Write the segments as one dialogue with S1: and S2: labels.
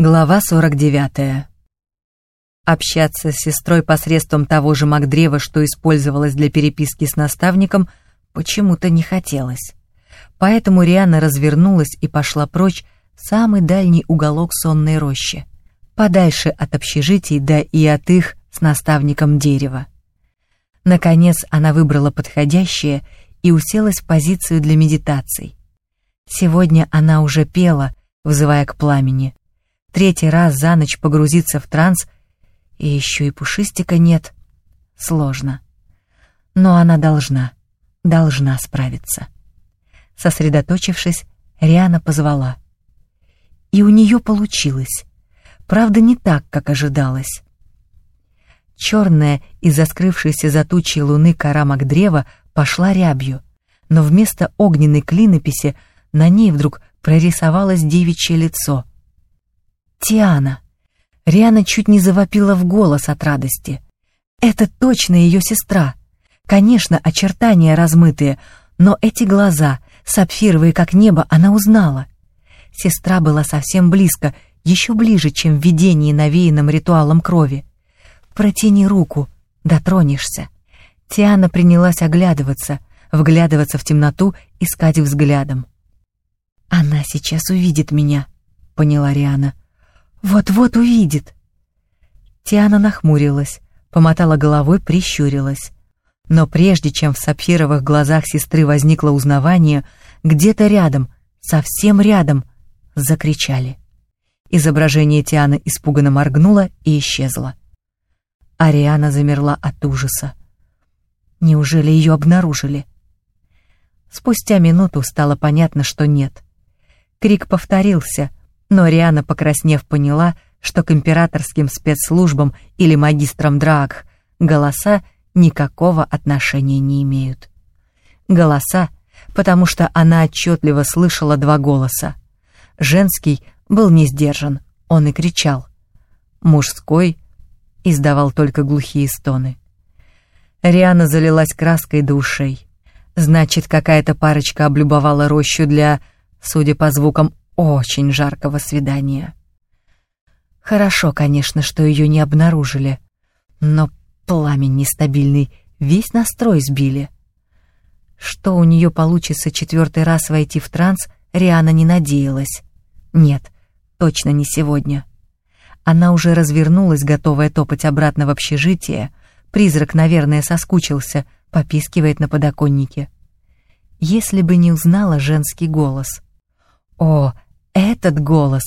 S1: Глава 49. Общаться с сестрой посредством того же Макдрева, что использовалось для переписки с наставником, почему-то не хотелось. Поэтому Риана развернулась и пошла прочь в самый дальний уголок сонной рощи, подальше от общежитий, да и от их с наставником дерева. Наконец она выбрала подходящее и уселась в позицию для медитаций. Сегодня она уже пела, вызывая к пламени, третий раз за ночь погрузиться в транс, и еще и пушистика нет. Сложно. Но она должна, должна справиться. Сосредоточившись, Риана позвала. И у нее получилось. Правда, не так, как ожидалось. Черная из-за скрывшейся за тучей луны кора Макдрева пошла рябью, но вместо огненной клинописи на ней вдруг прорисовалось девичье лицо — Тиана. Риана чуть не завопила в голос от радости. Это точно ее сестра. Конечно, очертания размытые, но эти глаза, сапфировые как небо, она узнала. Сестра была совсем близко, еще ближе, чем в видении, навеянном ритуалом крови. Протяни руку, дотронешься. Тиана принялась оглядываться, вглядываться в темноту, искать взглядом. «Она сейчас увидит меня», — поняла Риана. Вот-вот увидит. Тиана нахмурилась, помотала головой, прищурилась. Но прежде чем в сапфировых глазах сестры возникло узнавание, где-то рядом, совсем рядом, закричали. Изображение Тианы испуганно моргнуло и исчезло. Ариана замерла от ужаса. Неужели ее обнаружили? Спустя минуту стало понятно, что нет. Крик повторился, но Риана, покраснев, поняла, что к императорским спецслужбам или магистрам Драагх голоса никакого отношения не имеют. Голоса, потому что она отчетливо слышала два голоса. Женский был не сдержан, он и кричал. Мужской издавал только глухие стоны. Риана залилась краской до ушей. Значит, какая-то парочка облюбовала рощу для, судя по звукам, очень жаркого свидания. Хорошо, конечно, что ее не обнаружили, но пламень нестабильный, весь настрой сбили. Что у нее получится четвертый раз войти в транс, Риана не надеялась. Нет, точно не сегодня. Она уже развернулась, готовая топать обратно в общежитие. Призрак, наверное, соскучился, попискивает на подоконнике. Если бы не узнала женский голос. О, этот голос,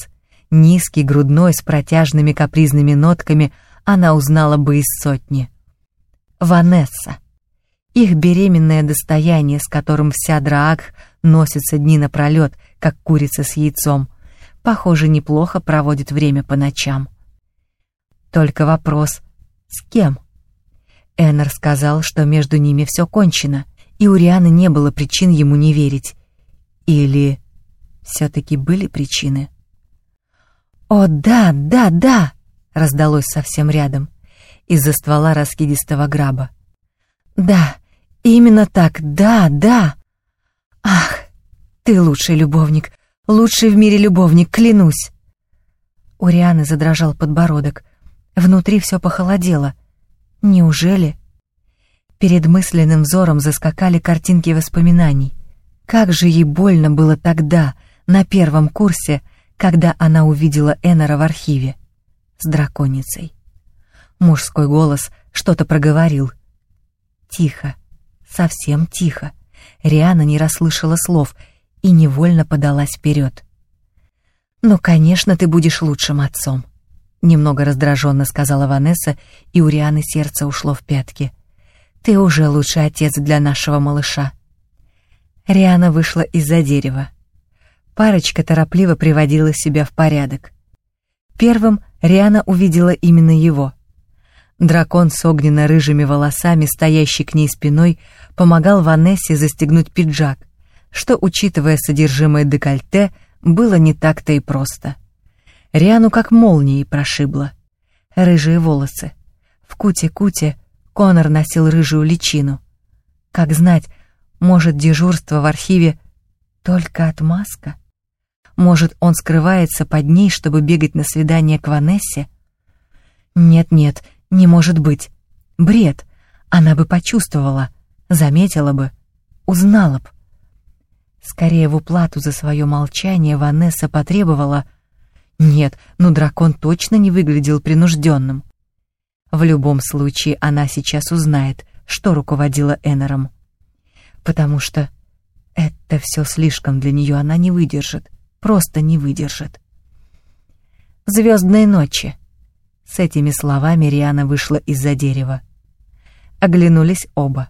S1: низкий, грудной, с протяжными капризными нотками, она узнала бы из сотни. Ванесса. Их беременное достояние, с которым вся Драак носится дни напролет, как курица с яйцом, похоже, неплохо проводит время по ночам. Только вопрос, с кем? Эннер сказал, что между ними все кончено, и у Рианы не было причин ему не верить. Или все-таки были причины. «О, да, да, да!» — раздалось совсем рядом, из-за ствола раскидистого граба. «Да, именно так, да, да! Ах, ты лучший любовник, лучший в мире любовник, клянусь!» У Рианы задрожал подбородок. Внутри все похолодело. Неужели? Перед мысленным взором заскакали картинки воспоминаний. Как же ей больно было тогда, на первом курсе, когда она увидела Эннера в архиве с драконицей. Мужской голос что-то проговорил. Тихо, совсем тихо. Риана не расслышала слов и невольно подалась вперед. «Ну, конечно, ты будешь лучшим отцом», — немного раздраженно сказала Ванесса, и у Рианы сердце ушло в пятки. «Ты уже лучший отец для нашего малыша». Риана вышла из-за дерева. Парочка торопливо приводила себя в порядок. Первым Риана увидела именно его. Дракон с огненно-рыжими волосами, стоящий к ней спиной, помогал Ванессе застегнуть пиджак, что, учитывая содержимое декольте, было не так-то и просто. Риану как молнией прошибло. Рыжие волосы. В куте-куте Конор носил рыжую личину. Как знать, может, дежурство в архиве только отмазка? Может, он скрывается под ней, чтобы бегать на свидание к Ванессе? Нет-нет, не может быть. Бред. Она бы почувствовала, заметила бы, узнала б. Скорее в уплату за свое молчание Ванесса потребовала... Нет, ну дракон точно не выглядел принужденным. В любом случае она сейчас узнает, что руководила Эннером. Потому что это все слишком для нее она не выдержит, просто не выдержит. Звездные ночи. С этими словами Риана вышла из-за дерева. Оглянулись оба.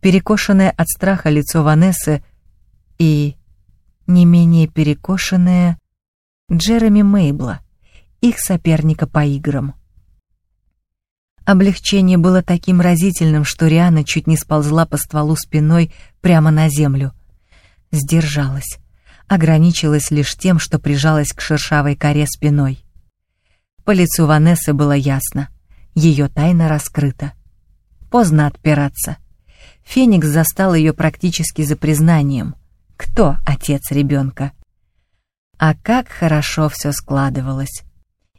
S1: Перекошенное от страха лицо Ванессы и не менее перекошенное Джереми Мейбла, их соперника по играм. Облегчение было таким разительным, что Риана чуть не сползла по стволу спиной прямо на землю. Сдержалась, ограничилась лишь тем, что прижалась к шершавой коре спиной. По лицу Ванессы было ясно, ее тайна раскрыта. Поздно отпираться. Феникс застал ее практически за признанием. Кто отец ребенка? А как хорошо все складывалось.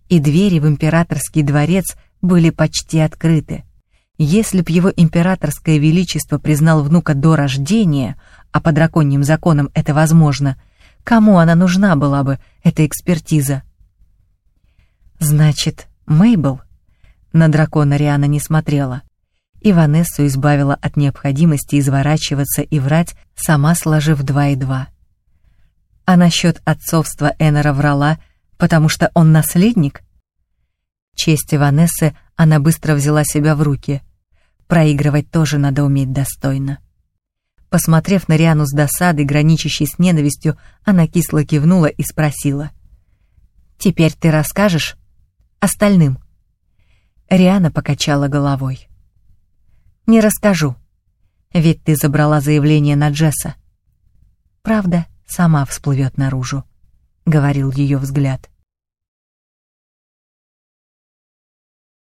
S1: И двери в императорский дворец были почти открыты. Если б его императорское величество признал внука до рождения, а по драконьим законам это возможно, кому она нужна была бы, эта экспертиза? Значит, Мейбл? На дракона Риана не смотрела. И Ванессу избавила от необходимости изворачиваться и врать, сама сложив два и два. А насчет отцовства Эннера врала, потому что он наследник? Честь Ванессы она быстро взяла себя в руки. Проигрывать тоже надо уметь достойно. Посмотрев на Риану с досадой, граничащей с ненавистью, она кисло кивнула и спросила. «Теперь ты расскажешь остальным?» Риана покачала головой. «Не расскажу, ведь ты забрала заявление на Джесса. Правда, сама всплывет наружу», — говорил ее взгляд.